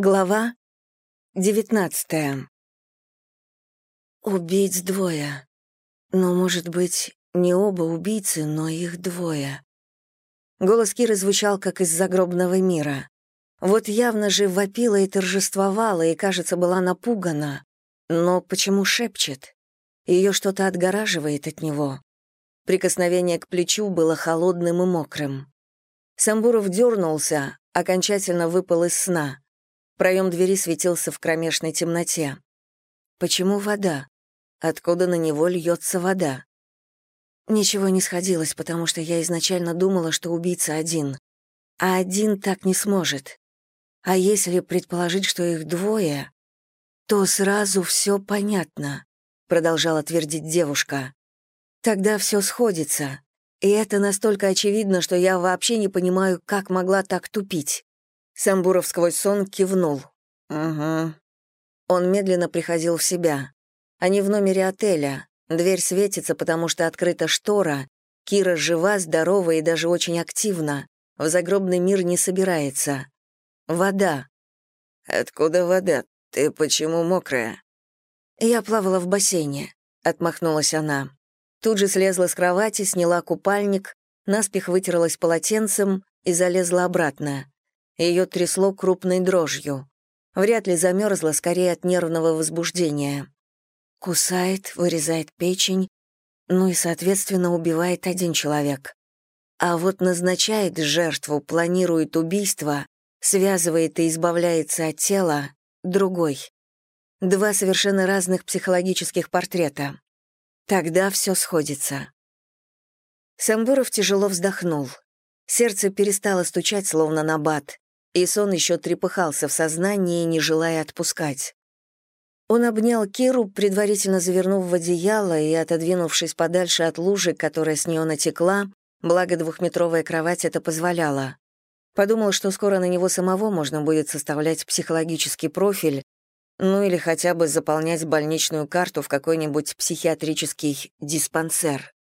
Глава девятнадцатая. Убийц двое. Но, может быть, не оба убийцы, но их двое. Голос Киры звучал, как из загробного мира. Вот явно же вопила и торжествовала, и, кажется, была напугана. Но почему шепчет? Ее что-то отгораживает от него. Прикосновение к плечу было холодным и мокрым. Самбуров дернулся, окончательно выпал из сна — Проем двери светился в кромешной темноте. Почему вода? Откуда на него льется вода? Ничего не сходилось, потому что я изначально думала, что убийца один. А один так не сможет. А если предположить, что их двое, то сразу все понятно, продолжала твердить девушка. Тогда все сходится. И это настолько очевидно, что я вообще не понимаю, как могла так тупить. Самбуров сквозь сон кивнул. «Угу». Он медленно приходил в себя. Они в номере отеля. Дверь светится, потому что открыта штора. Кира жива, здорова и даже очень активна. В загробный мир не собирается. Вода. «Откуда вода? Ты почему мокрая?» «Я плавала в бассейне», — отмахнулась она. Тут же слезла с кровати, сняла купальник, наспех вытерлась полотенцем и залезла обратно. Ее трясло крупной дрожью. Вряд ли замерзла, скорее от нервного возбуждения. Кусает, вырезает печень, ну и, соответственно, убивает один человек. А вот назначает жертву, планирует убийство, связывает и избавляется от тела другой. Два совершенно разных психологических портрета. Тогда все сходится. Самбуров тяжело вздохнул. Сердце перестало стучать, словно на бат и сон еще трепыхался в сознании, не желая отпускать. Он обнял Киру, предварительно завернув в одеяло и отодвинувшись подальше от лужи, которая с нее натекла, благо двухметровая кровать это позволяла. Подумал, что скоро на него самого можно будет составлять психологический профиль, ну или хотя бы заполнять больничную карту в какой-нибудь психиатрический диспансер.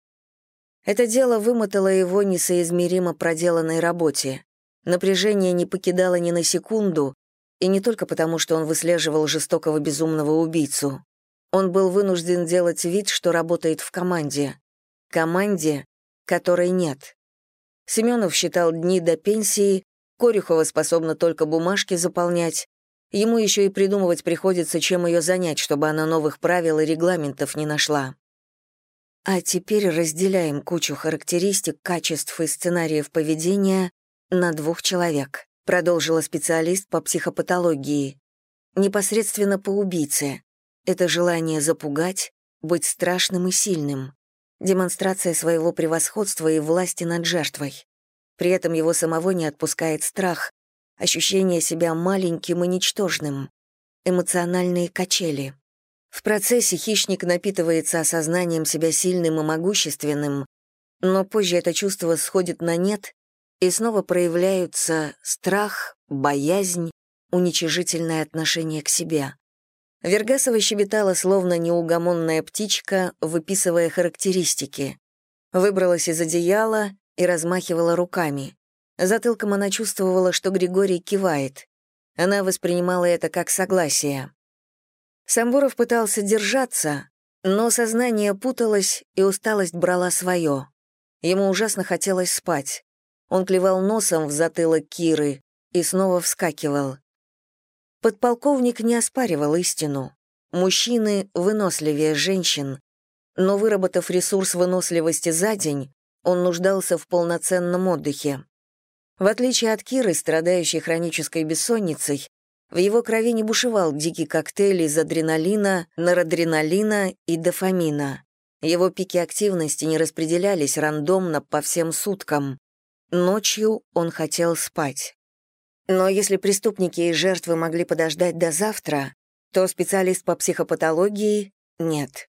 Это дело вымотало его несоизмеримо проделанной работе. Напряжение не покидало ни на секунду, и не только потому, что он выслеживал жестокого безумного убийцу. Он был вынужден делать вид, что работает в команде. Команде, которой нет. Семенов считал дни до пенсии, Корюхова способна только бумажки заполнять, ему еще и придумывать приходится, чем ее занять, чтобы она новых правил и регламентов не нашла. А теперь разделяем кучу характеристик, качеств и сценариев поведения на двух человек, продолжила специалист по психопатологии. Непосредственно по убийце. Это желание запугать, быть страшным и сильным. Демонстрация своего превосходства и власти над жертвой. При этом его самого не отпускает страх, ощущение себя маленьким и ничтожным, эмоциональные качели. В процессе хищник напитывается осознанием себя сильным и могущественным, но позже это чувство сходит на нет, и снова проявляются страх, боязнь, уничижительное отношение к себе. Вергасова щебетала, словно неугомонная птичка, выписывая характеристики. Выбралась из одеяла и размахивала руками. Затылком она чувствовала, что Григорий кивает. Она воспринимала это как согласие. Самбуров пытался держаться, но сознание путалось, и усталость брала свое. Ему ужасно хотелось спать. Он клевал носом в затылок Киры и снова вскакивал. Подполковник не оспаривал истину. Мужчины выносливее женщин, но, выработав ресурс выносливости за день, он нуждался в полноценном отдыхе. В отличие от Киры, страдающей хронической бессонницей, в его крови не бушевал дикий коктейль из адреналина, норадреналина и дофамина. Его пики активности не распределялись рандомно по всем суткам. Ночью он хотел спать. Но если преступники и жертвы могли подождать до завтра, то специалист по психопатологии — нет.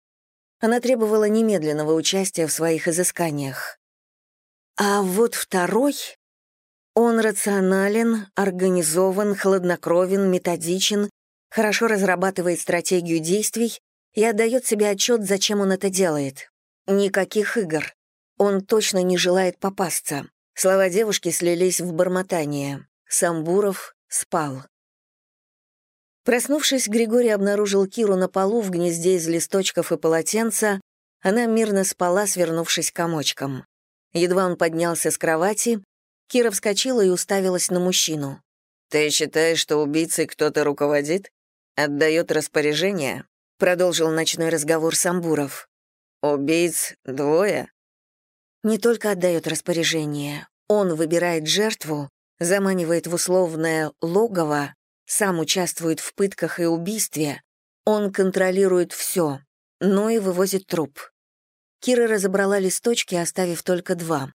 Она требовала немедленного участия в своих изысканиях. А вот второй... Он рационален, организован, хладнокровен, методичен, хорошо разрабатывает стратегию действий и отдает себе отчет, зачем он это делает. Никаких игр. Он точно не желает попасться. Слова девушки слились в бормотание. Самбуров спал. Проснувшись, Григорий обнаружил Киру на полу в гнезде из листочков и полотенца. Она мирно спала, свернувшись комочком. Едва он поднялся с кровати, Кира вскочила и уставилась на мужчину. «Ты считаешь, что убийцей кто-то руководит? Отдает распоряжение?» Продолжил ночной разговор Самбуров. «Убийц двое?» Не только отдает распоряжение, он выбирает жертву, заманивает в условное логово, сам участвует в пытках и убийстве, он контролирует все, но и вывозит труп. Кира разобрала листочки, оставив только два.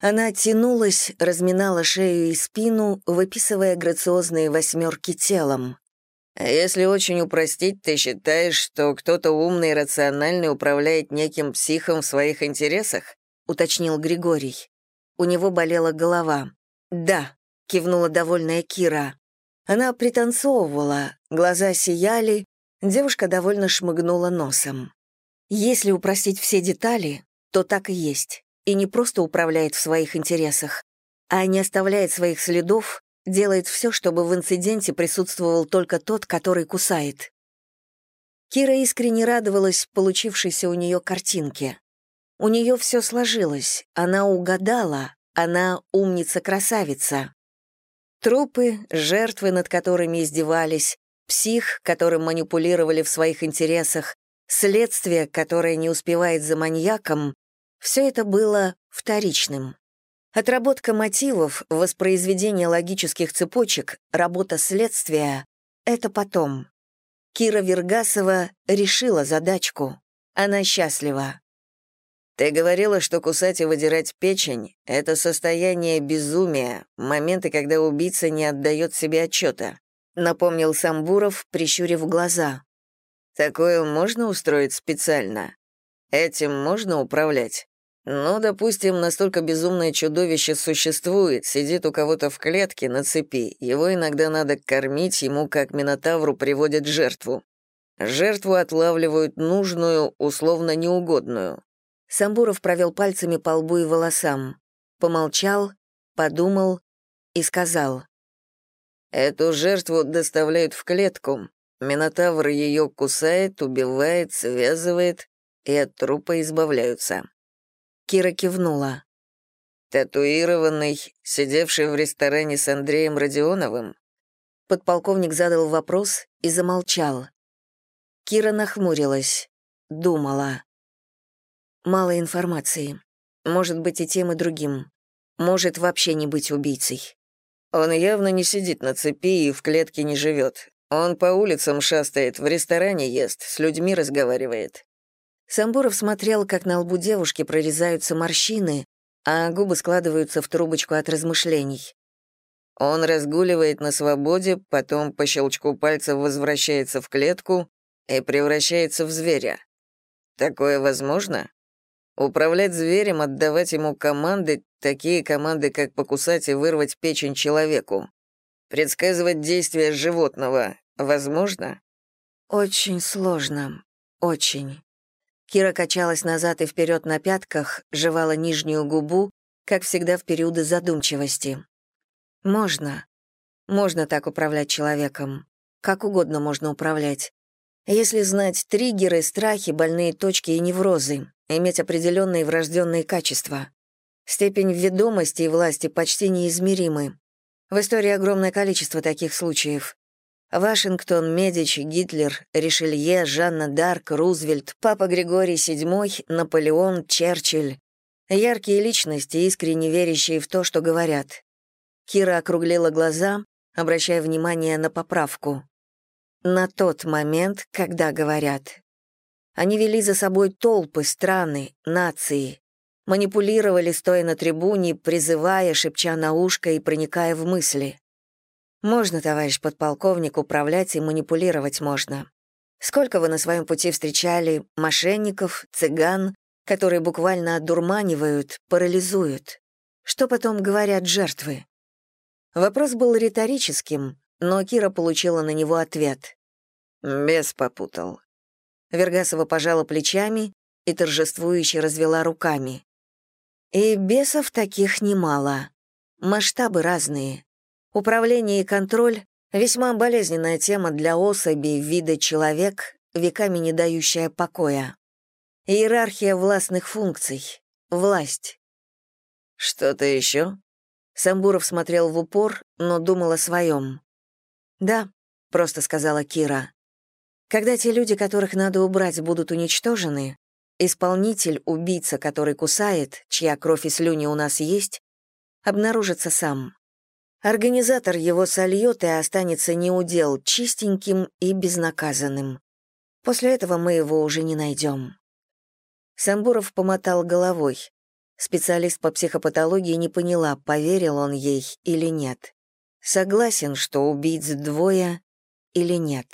Она тянулась, разминала шею и спину, выписывая грациозные восьмерки телом. «Если очень упростить, ты считаешь, что кто-то умный и рациональный управляет неким психом в своих интересах?» — уточнил Григорий. У него болела голова. «Да», — кивнула довольная Кира. Она пританцовывала, глаза сияли, девушка довольно шмыгнула носом. Если упростить все детали, то так и есть. И не просто управляет в своих интересах, а не оставляет своих следов, делает все, чтобы в инциденте присутствовал только тот, который кусает. Кира искренне радовалась получившейся у нее картинке. У нее все сложилось, она угадала, она умница-красавица. Трупы, жертвы, над которыми издевались, псих, которым манипулировали в своих интересах, следствие, которое не успевает за маньяком, все это было вторичным. Отработка мотивов, воспроизведение логических цепочек, работа следствия — это потом. Кира Вергасова решила задачку. Она счастлива. «Ты говорила, что кусать и выдирать печень — это состояние безумия, моменты, когда убийца не отдает себе отчета», — напомнил Самбуров, прищурив глаза. «Такое можно устроить специально? Этим можно управлять?» Ну, допустим, настолько безумное чудовище существует, сидит у кого-то в клетке на цепи, его иногда надо кормить, ему как минотавру приводят жертву. Жертву отлавливают нужную, условно неугодную. Самбуров провел пальцами по лбу и волосам, помолчал, подумал и сказал. Эту жертву доставляют в клетку. Минотавр ее кусает, убивает, связывает, и от трупа избавляются. Кира кивнула. «Татуированный, сидевший в ресторане с Андреем Родионовым?» Подполковник задал вопрос и замолчал. Кира нахмурилась, думала. Мало информации. Может быть и тем, и другим. Может вообще не быть убийцей. Он явно не сидит на цепи и в клетке не живет. Он по улицам шастает, в ресторане ест, с людьми разговаривает. Самбуров смотрел, как на лбу девушки прорезаются морщины, а губы складываются в трубочку от размышлений. Он разгуливает на свободе, потом по щелчку пальцев возвращается в клетку и превращается в зверя. Такое возможно? Управлять зверем, отдавать ему команды, такие команды, как покусать и вырвать печень человеку. Предсказывать действия животного возможно? Очень сложно. Очень. Кира качалась назад и вперед на пятках, жевала нижнюю губу, как всегда в периоды задумчивости. Можно. Можно так управлять человеком. Как угодно можно управлять. Если знать триггеры, страхи, больные точки и неврозы, иметь определенные врожденные качества. Степень ведомости и власти почти неизмеримы. В истории огромное количество таких случаев. Вашингтон, Медичи, Гитлер, Ришелье, Жанна Дарк, Рузвельт, Папа Григорий VII, Наполеон, Черчилль. Яркие личности, искренне верящие в то, что говорят. Кира округлила глаза, обращая внимание на поправку. На тот момент, когда говорят. Они вели за собой толпы, страны, нации. Манипулировали, стоя на трибуне, призывая, шепча на ушко и проникая в мысли. Можно, товарищ подполковник, управлять и манипулировать можно. Сколько вы на своем пути встречали мошенников, цыган, которые буквально одурманивают, парализуют? Что потом говорят жертвы? Вопрос был риторическим, но Кира получила на него ответ. Бес попутал. Вергасова пожала плечами и торжествующе развела руками. И бесов таких немало. Масштабы разные. Управление и контроль Весьма болезненная тема для особи вида человек, веками не дающая покоя. Иерархия властных функций. Власть. «Что-то еще?» Самбуров смотрел в упор, но думал о своем. «Да», — просто сказала Кира. «Когда те люди, которых надо убрать, будут уничтожены, исполнитель, убийца, который кусает, чья кровь и слюни у нас есть, обнаружится сам. Организатор его сольет и останется неудел чистеньким и безнаказанным. После этого мы его уже не найдем. Самбуров помотал головой. Специалист по психопатологии не поняла, поверил он ей или нет. Согласен, что убийц двое или нет.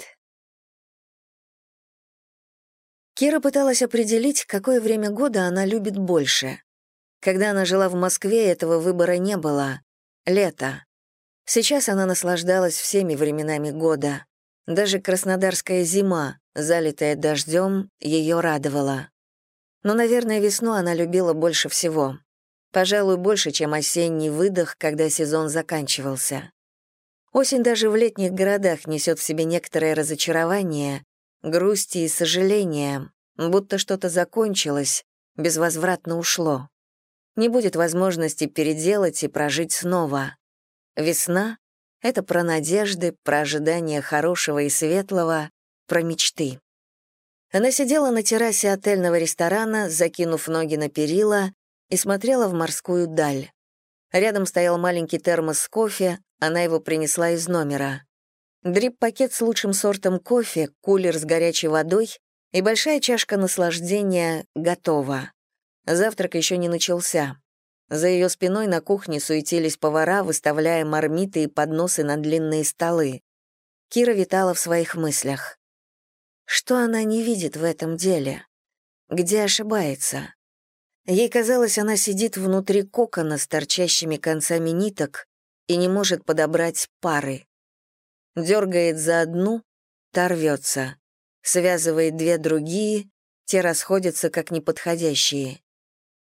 Кира пыталась определить, какое время года она любит больше. Когда она жила в Москве, этого выбора не было. Лето. Сейчас она наслаждалась всеми временами года. Даже краснодарская зима, залитая дождем, ее радовала. Но, наверное, весну она любила больше всего. Пожалуй, больше, чем осенний выдох, когда сезон заканчивался. Осень даже в летних городах несет в себе некоторое разочарование, грусти и сожаление, будто что-то закончилось, безвозвратно ушло. Не будет возможности переделать и прожить снова. Весна — это про надежды, про ожидание хорошего и светлого, про мечты. Она сидела на террасе отельного ресторана, закинув ноги на перила, и смотрела в морскую даль. Рядом стоял маленький термос с кофе, она его принесла из номера. Дрип-пакет с лучшим сортом кофе, кулер с горячей водой и большая чашка наслаждения готова. Завтрак еще не начался. За ее спиной на кухне суетились повара, выставляя мармиты и подносы на длинные столы. Кира витала в своих мыслях. Что она не видит в этом деле? Где ошибается? Ей казалось, она сидит внутри кокона с торчащими концами ниток и не может подобрать пары. Дергает за одну, та рвется. Связывает две другие, те расходятся как неподходящие.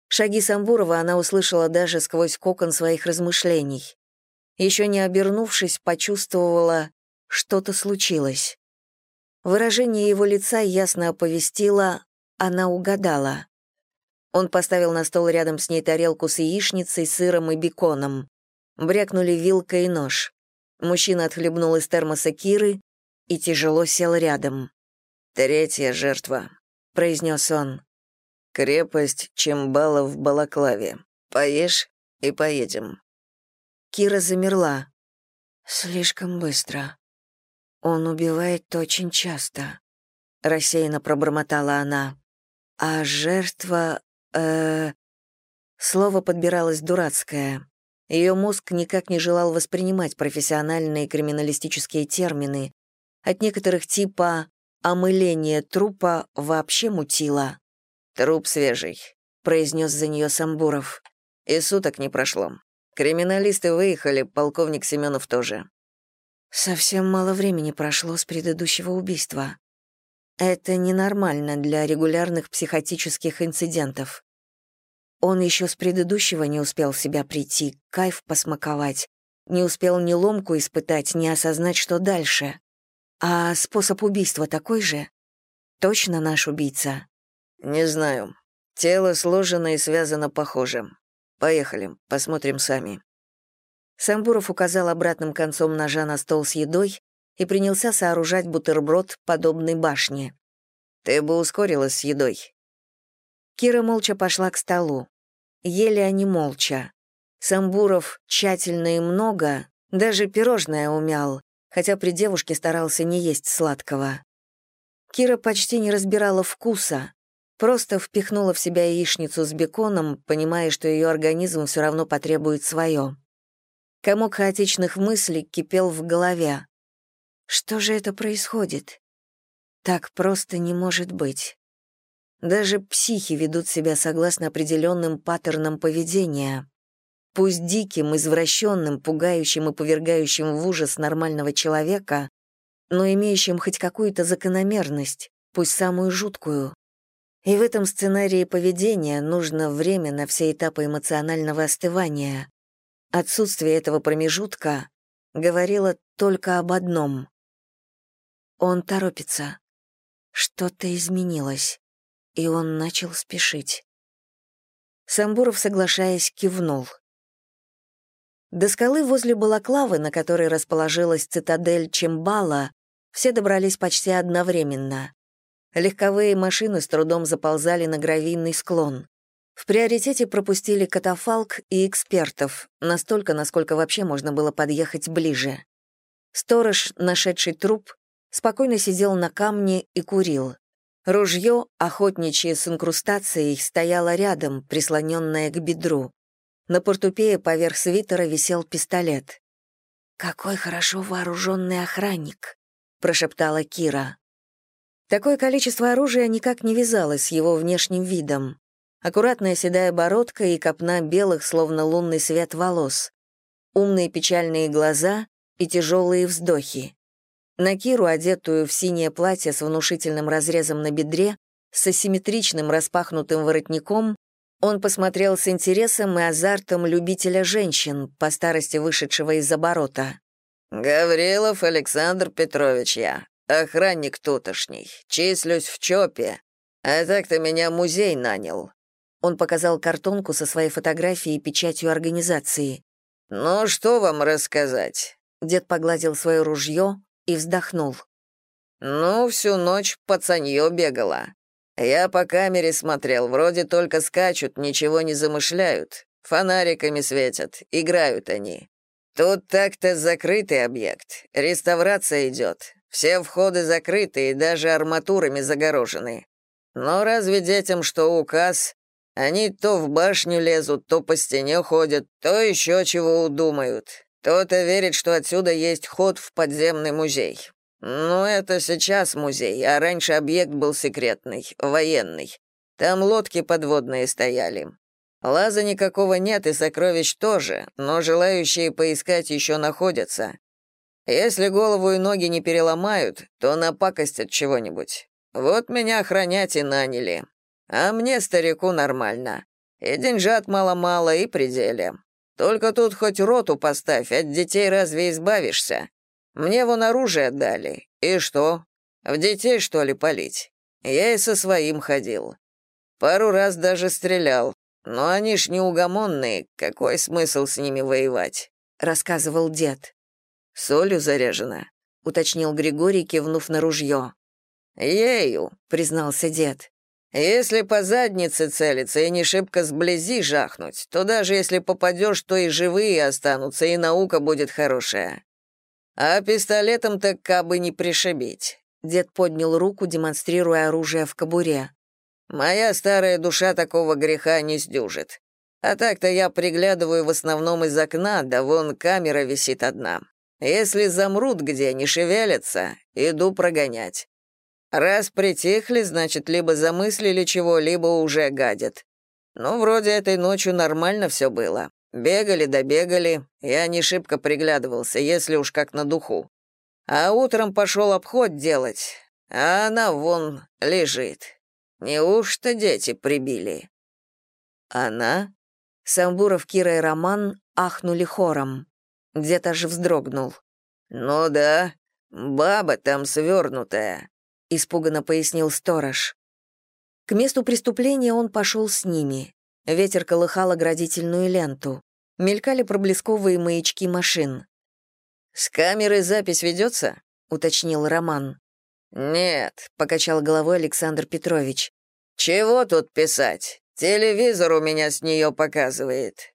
Шаги Самбурова она услышала даже сквозь кокон своих размышлений. Еще не обернувшись, почувствовала, что-то случилось. Выражение его лица ясно оповестило, она угадала. Он поставил на стол рядом с ней тарелку с яичницей, сыром и беконом. Брякнули вилка и нож. Мужчина отхлебнул из термоса Киры и тяжело сел рядом. «Третья жертва», — произнес он. «Крепость Чембала в Балаклаве. Поешь и поедем». Кира замерла. «Слишком быстро», «Он убивает очень часто», — рассеянно пробормотала она. «А жертва... э Слово подбиралось дурацкое. Ее мозг никак не желал воспринимать профессиональные криминалистические термины. От некоторых типа «омыление трупа» вообще мутило. «Труп свежий», — произнес за нее Самбуров. «И суток не прошло. Криминалисты выехали, полковник Семенов тоже. Совсем мало времени прошло с предыдущего убийства. Это ненормально для регулярных психотических инцидентов. Он еще с предыдущего не успел в себя прийти, кайф посмаковать, не успел ни ломку испытать, ни осознать, что дальше. А способ убийства такой же? Точно наш убийца? Не знаю. Тело сложено и связано похожим. Поехали, посмотрим сами. Самбуров указал обратным концом ножа на стол с едой и принялся сооружать бутерброд подобной башне. «Ты бы ускорилась с едой». Кира молча пошла к столу. Ели они молча. Самбуров тщательно и много, даже пирожное умял, хотя при девушке старался не есть сладкого. Кира почти не разбирала вкуса, просто впихнула в себя яичницу с беконом, понимая, что ее организм все равно потребует свое. Комок хаотичных мыслей кипел в голове. Что же это происходит? Так просто не может быть. Даже психи ведут себя согласно определенным паттернам поведения. Пусть диким, извращенным, пугающим и повергающим в ужас нормального человека, но имеющим хоть какую-то закономерность, пусть самую жуткую. И в этом сценарии поведения нужно время на все этапы эмоционального остывания. Отсутствие этого промежутка говорила только об одном. Он торопится. Что-то изменилось, и он начал спешить. Самбуров, соглашаясь, кивнул. До скалы возле Балаклавы, на которой расположилась цитадель Чембала, все добрались почти одновременно. Легковые машины с трудом заползали на гравийный склон. В приоритете пропустили катафалк и экспертов, настолько, насколько вообще можно было подъехать ближе. Сторож, нашедший труп, спокойно сидел на камне и курил. Ружье, охотничье с инкрустацией, стояло рядом, прислоненное к бедру. На портупее поверх свитера висел пистолет. «Какой хорошо вооруженный охранник», — прошептала Кира. Такое количество оружия никак не вязалось с его внешним видом. Аккуратная седая бородка и копна белых, словно лунный свет волос. Умные печальные глаза и тяжелые вздохи. На Киру, одетую в синее платье с внушительным разрезом на бедре, с асимметричным распахнутым воротником, он посмотрел с интересом и азартом любителя женщин, по старости вышедшего из оборота. «Гаврилов Александр Петрович я, охранник тутошний, числюсь в ЧОПе, а так-то меня музей нанял. Он показал картонку со своей фотографией и печатью организации. «Ну, что вам рассказать?» Дед погладил свое ружье и вздохнул. «Ну, всю ночь пацанье бегала. Я по камере смотрел, вроде только скачут, ничего не замышляют. Фонариками светят, играют они. Тут так-то закрытый объект, реставрация идет. Все входы закрыты и даже арматурами загорожены. Но разве детям что указ? Они то в башню лезут, то по стене ходят, то еще чего удумают. Кто-то верит, что отсюда есть ход в подземный музей. Ну, это сейчас музей, а раньше объект был секретный, военный. Там лодки подводные стояли. Лаза никакого нет и сокровищ тоже, но желающие поискать еще находятся. Если голову и ноги не переломают, то напакостят чего-нибудь. Вот меня охранять и наняли. А мне, старику, нормально. И деньжат мало-мало, и пределе. Только тут хоть роту поставь, от детей разве избавишься? Мне вон оружие отдали. И что? В детей, что ли, палить? Я и со своим ходил. Пару раз даже стрелял. Но они ж неугомонные, какой смысл с ними воевать?» — рассказывал дед. «Солью заряжена», — уточнил Григорий, кивнув на ружье. «Ею», — признался дед. Если по заднице целиться и не шибко сблизи жахнуть, то даже если попадешь, то и живые останутся, и наука будет хорошая. А пистолетом так кабы не пришибить. Дед поднял руку, демонстрируя оружие в кобуре. Моя старая душа такого греха не сдюжит. А так-то я приглядываю в основном из окна, да вон камера висит одна. Если замрут где, не шевелятся, иду прогонять. Раз притихли, значит, либо замыслили чего, либо уже гадят. Ну, вроде этой ночью нормально все было. Бегали добегали, я не шибко приглядывался, если уж как на духу. А утром пошел обход делать, а она вон лежит. Неужто дети прибили? Она? Самбуров, Кира и Роман ахнули хором. Дед аж вздрогнул. «Ну да, баба там свернутая испуганно пояснил сторож. К месту преступления он пошел с ними. Ветер колыхал оградительную ленту. Мелькали проблесковые маячки машин. «С камеры запись ведется?» — уточнил Роман. «Нет», — покачал головой Александр Петрович. «Чего тут писать? Телевизор у меня с нее показывает».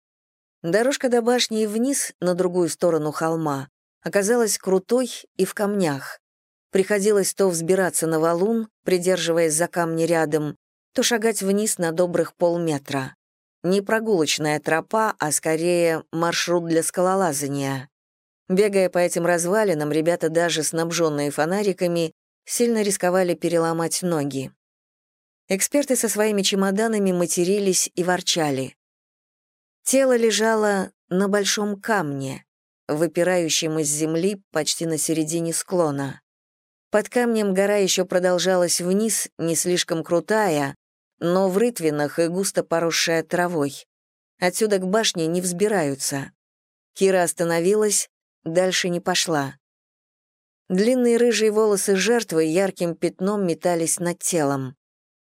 Дорожка до башни и вниз, на другую сторону холма, оказалась крутой и в камнях. Приходилось то взбираться на валун, придерживаясь за камни рядом, то шагать вниз на добрых полметра. Не прогулочная тропа, а скорее маршрут для скалолазания. Бегая по этим развалинам, ребята, даже снабженные фонариками, сильно рисковали переломать ноги. Эксперты со своими чемоданами матерились и ворчали. Тело лежало на большом камне, выпирающем из земли почти на середине склона. Под камнем гора еще продолжалась вниз, не слишком крутая, но в рытвинах и густо поросшая травой. Отсюда к башне не взбираются. Кира остановилась, дальше не пошла. Длинные рыжие волосы жертвы ярким пятном метались над телом.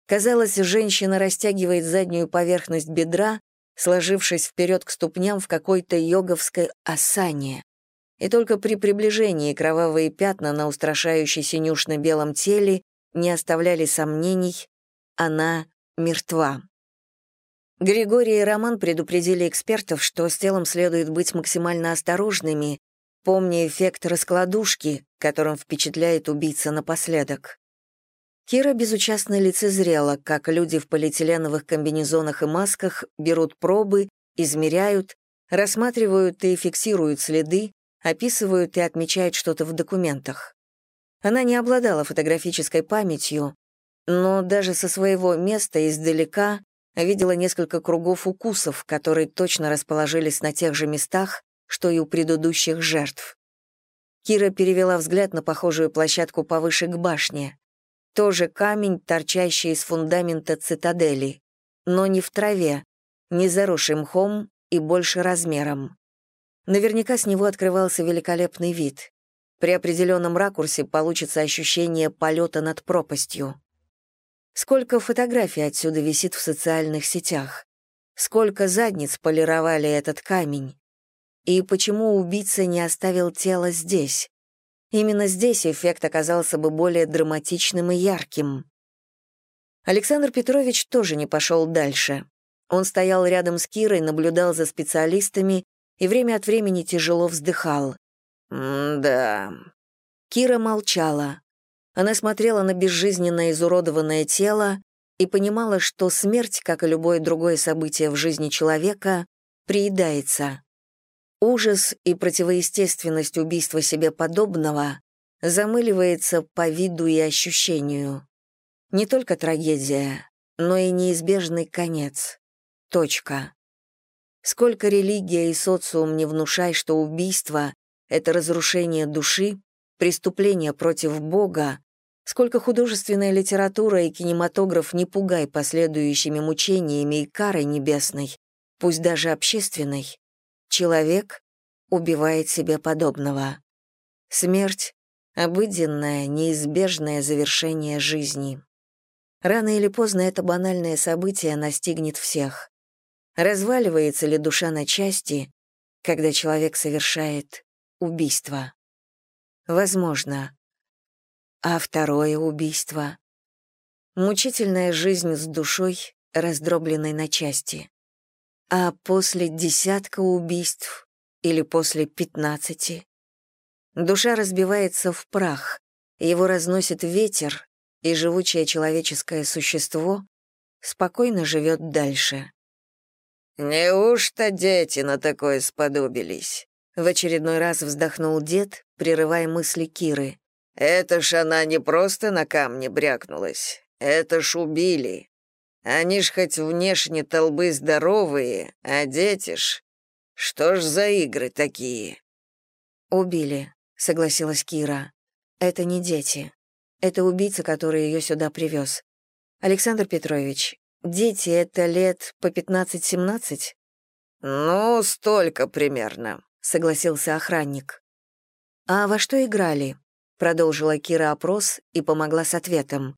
Казалось, женщина растягивает заднюю поверхность бедра, сложившись вперед к ступням в какой-то йоговской осане. И только при приближении кровавые пятна на устрашающей синюшно-белом теле не оставляли сомнений, она мертва. Григорий и Роман предупредили экспертов, что с телом следует быть максимально осторожными, помня эффект раскладушки, которым впечатляет убийца напоследок. Кира безучастно лицезрела, как люди в полиэтиленовых комбинезонах и масках берут пробы, измеряют, рассматривают и фиксируют следы, описывают и отмечают что-то в документах. Она не обладала фотографической памятью, но даже со своего места издалека видела несколько кругов укусов, которые точно расположились на тех же местах, что и у предыдущих жертв. Кира перевела взгляд на похожую площадку повыше к башне. Тоже камень, торчащий из фундамента цитадели, но не в траве, не заросший мхом и больше размером. Наверняка с него открывался великолепный вид. При определенном ракурсе получится ощущение полета над пропастью. Сколько фотографий отсюда висит в социальных сетях? Сколько задниц полировали этот камень? И почему убийца не оставил тело здесь? Именно здесь эффект оказался бы более драматичным и ярким. Александр Петрович тоже не пошел дальше. Он стоял рядом с Кирой, наблюдал за специалистами и время от времени тяжело вздыхал. «Да». Кира молчала. Она смотрела на безжизненное изуродованное тело и понимала, что смерть, как и любое другое событие в жизни человека, приедается. Ужас и противоестественность убийства себе подобного замыливается по виду и ощущению. Не только трагедия, но и неизбежный конец. Точка. Сколько религия и социум не внушай, что убийство — это разрушение души, преступление против Бога, сколько художественная литература и кинематограф не пугай последующими мучениями и карой небесной, пусть даже общественной, Человек убивает себе подобного. Смерть — обыденное, неизбежное завершение жизни. Рано или поздно это банальное событие настигнет всех. Разваливается ли душа на части, когда человек совершает убийство? Возможно. А второе убийство? Мучительная жизнь с душой, раздробленной на части. А после десятка убийств или после пятнадцати? Душа разбивается в прах, его разносит ветер, и живучее человеческое существо спокойно живет дальше. «Неужто дети на такое сподобились?» В очередной раз вздохнул дед, прерывая мысли Киры. «Это ж она не просто на камне брякнулась, это ж убили. Они ж хоть внешне толбы здоровые, а дети ж... Что ж за игры такие?» «Убили», — согласилась Кира. «Это не дети. Это убийца, который ее сюда привез. Александр Петрович, дети — это лет по 15-17?» «Ну, столько примерно», — согласился охранник. «А во что играли?» — продолжила Кира опрос и помогла с ответом.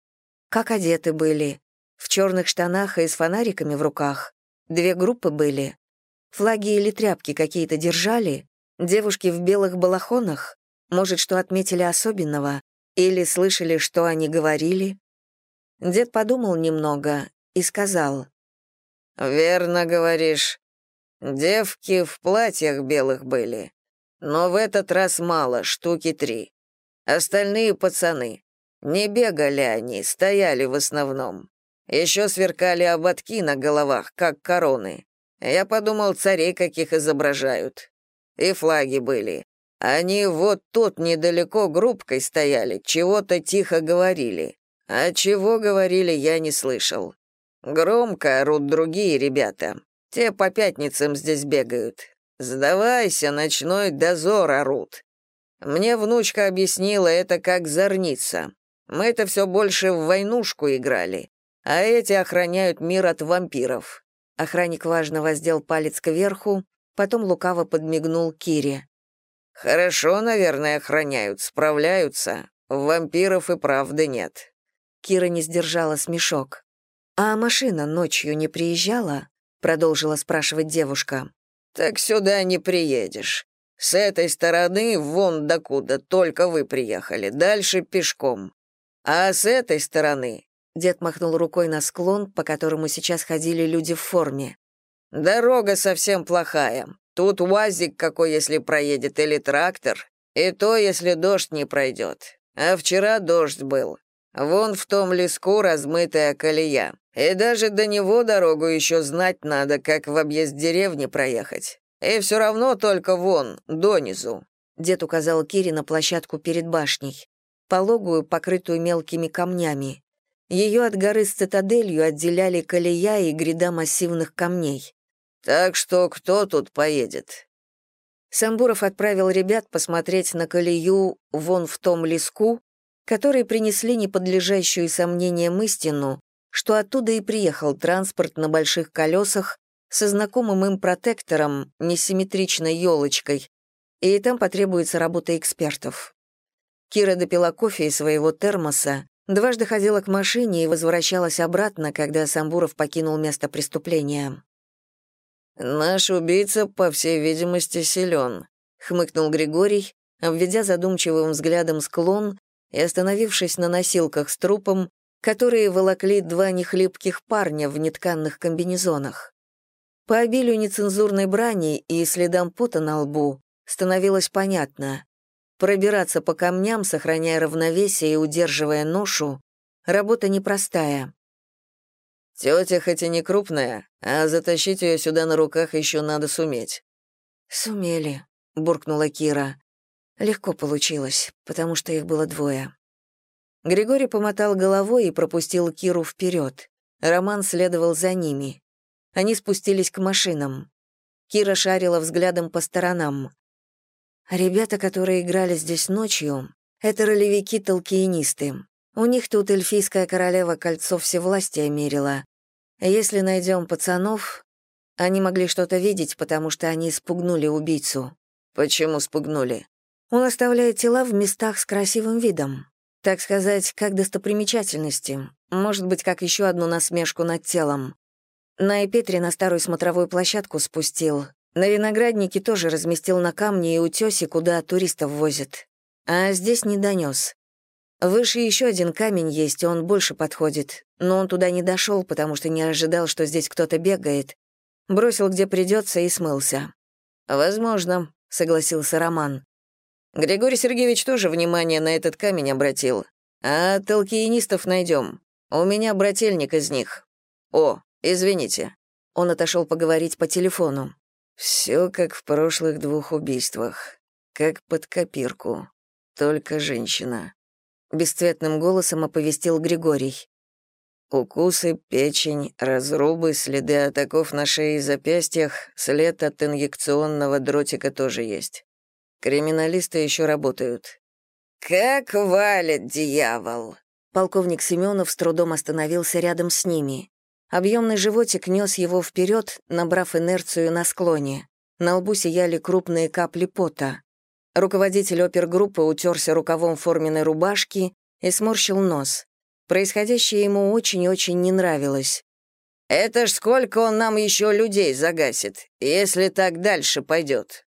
«Как одеты были? В черных штанах и с фонариками в руках. Две группы были. Флаги или тряпки какие-то держали. Девушки в белых балахонах. Может, что отметили особенного. Или слышали, что они говорили. Дед подумал немного и сказал. «Верно говоришь. Девки в платьях белых были. Но в этот раз мало, штуки три. Остальные пацаны. Не бегали они, стояли в основном. Еще сверкали ободки на головах, как короны. Я подумал, царей каких изображают. И флаги были. Они вот тут недалеко группкой стояли, чего-то тихо говорили. А чего говорили, я не слышал. Громко орут другие ребята. Те по пятницам здесь бегают. «Сдавайся, ночной дозор орут». Мне внучка объяснила это как зорница. Мы это все больше в войнушку играли а эти охраняют мир от вампиров». Охранник важно воздел палец кверху, потом лукаво подмигнул Кире. Хорошо, наверное, охраняют, справляются. Вампиров и правды нет». Кира не сдержала смешок. «А машина ночью не приезжала?» — продолжила спрашивать девушка. «Так сюда не приедешь. С этой стороны вон докуда только вы приехали, дальше пешком. А с этой стороны...» Дед махнул рукой на склон, по которому сейчас ходили люди в форме. «Дорога совсем плохая. Тут УАЗик какой, если проедет, или трактор. И то, если дождь не пройдет. А вчера дождь был. Вон в том леску размытая колея. И даже до него дорогу еще знать надо, как в объезд деревни проехать. И все равно только вон, донизу». Дед указал Кире на площадку перед башней, пологую, покрытую мелкими камнями. Ее от горы с цитаделью отделяли колея и гряда массивных камней. «Так что кто тут поедет?» Самбуров отправил ребят посмотреть на колею вон в том леску, которые принесли неподлежащую сомнениям истину, что оттуда и приехал транспорт на больших колесах со знакомым им протектором, несимметричной елочкой, и там потребуется работа экспертов. Кира допила кофе из своего термоса, дважды ходила к машине и возвращалась обратно, когда Самбуров покинул место преступления. «Наш убийца, по всей видимости, силен», — хмыкнул Григорий, обведя задумчивым взглядом склон и остановившись на носилках с трупом, которые волокли два нехлипких парня в нетканных комбинезонах. По обилию нецензурной брани и следам пота на лбу становилось понятно. Пробираться по камням, сохраняя равновесие и удерживая ношу, работа непростая. Тетя хоть и не крупная, а затащить ее сюда на руках еще надо суметь. «Сумели», — буркнула Кира. Легко получилось, потому что их было двое. Григорий помотал головой и пропустил Киру вперед. Роман следовал за ними. Они спустились к машинам. Кира шарила взглядом по сторонам. Ребята, которые играли здесь ночью, это ролевики-толкиенисты. У них тут эльфийская королева кольцо всевластия мерила. Если найдем пацанов, они могли что-то видеть, потому что они спугнули убийцу. Почему спугнули? Он оставляет тела в местах с красивым видом так сказать, как достопримечательности, может быть, как еще одну насмешку над телом. На Эпетре на старую смотровую площадку спустил. На винограднике тоже разместил на камне и утесе, куда туристов возят. А здесь не донес. Выше еще один камень есть, и он больше подходит. Но он туда не дошел, потому что не ожидал, что здесь кто-то бегает. Бросил, где придется, и смылся. «Возможно», — согласился Роман. Григорий Сергеевич тоже внимание на этот камень обратил. А толкиенистов найдем. У меня брательник из них. О, извините. Он отошел поговорить по телефону. Все как в прошлых двух убийствах. Как под копирку. Только женщина. Бесцветным голосом оповестил Григорий. Укусы, печень, разрубы, следы атаков на шее и запястьях, след от инъекционного дротика тоже есть. Криминалисты еще работают. «Как валит дьявол!» Полковник Семенов с трудом остановился рядом с ними. Объемный животик нес его вперед, набрав инерцию на склоне. На лбу сияли крупные капли пота. Руководитель опергруппы утерся рукавом форменной рубашки и сморщил нос. Происходящее ему очень-очень не нравилось. «Это ж сколько он нам еще людей загасит, если так дальше пойдет?»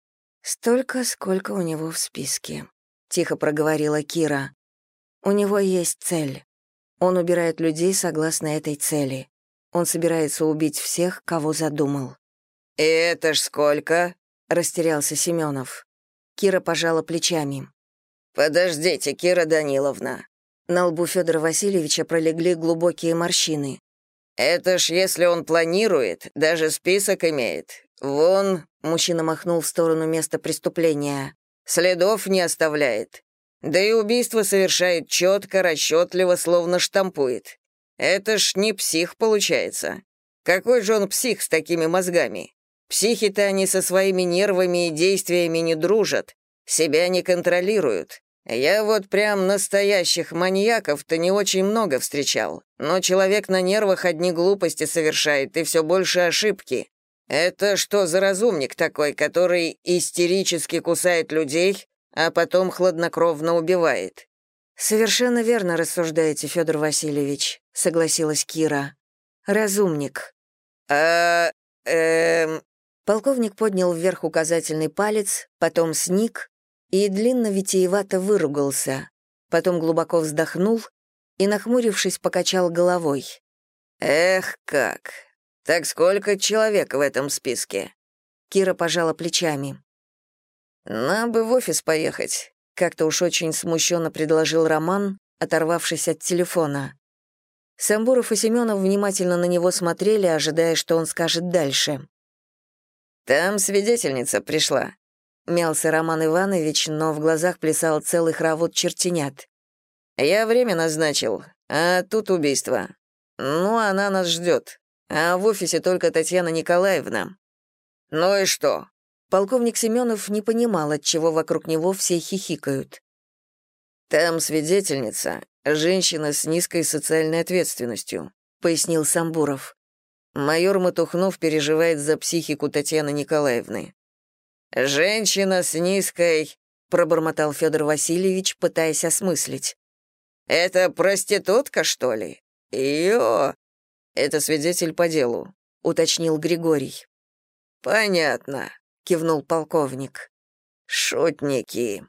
«Столько, сколько у него в списке», — тихо проговорила Кира. «У него есть цель. Он убирает людей согласно этой цели. Он собирается убить всех, кого задумал». «И это ж сколько?» — растерялся Семенов. Кира пожала плечами. «Подождите, Кира Даниловна». На лбу Федора Васильевича пролегли глубокие морщины. «Это ж если он планирует, даже список имеет. Вон, Мужчина махнул в сторону места преступления. «Следов не оставляет. Да и убийство совершает четко, расчетливо, словно штампует. Это ж не псих получается. Какой же он псих с такими мозгами? Психи-то они со своими нервами и действиями не дружат, себя не контролируют. Я вот прям настоящих маньяков-то не очень много встречал, но человек на нервах одни глупости совершает и все больше ошибки. Это что за разумник такой, который истерически кусает людей, а потом хладнокровно убивает?» «Совершенно верно рассуждаете, Федор Васильевич», — согласилась Кира. «Разумник». «А... эм...» Полковник поднял вверх указательный палец, потом сник и длинно-витиевато выругался, потом глубоко вздохнул и, нахмурившись, покачал головой. «Эх, как! Так сколько человек в этом списке?» Кира пожала плечами. «Нам бы в офис поехать», — как-то уж очень смущенно предложил Роман, оторвавшись от телефона. Самбуров и Семенов внимательно на него смотрели, ожидая, что он скажет дальше. «Там свидетельница пришла», — мялся Роман Иванович, но в глазах плясал целый хоровод чертенят. «Я время назначил, а тут убийство. Ну, она нас ждет, а в офисе только Татьяна Николаевна». «Ну и что?» Полковник Семенов не понимал, от чего вокруг него все хихикают. «Там свидетельница, женщина с низкой социальной ответственностью», — пояснил Самбуров. Майор Матухнов переживает за психику Татьяны Николаевны. «Женщина с низкой...» — пробормотал Федор Васильевич, пытаясь осмыслить. «Это проститутка, что ли? Ее...» «Это свидетель по делу», — уточнил Григорий. «Понятно», — кивнул полковник. «Шутники».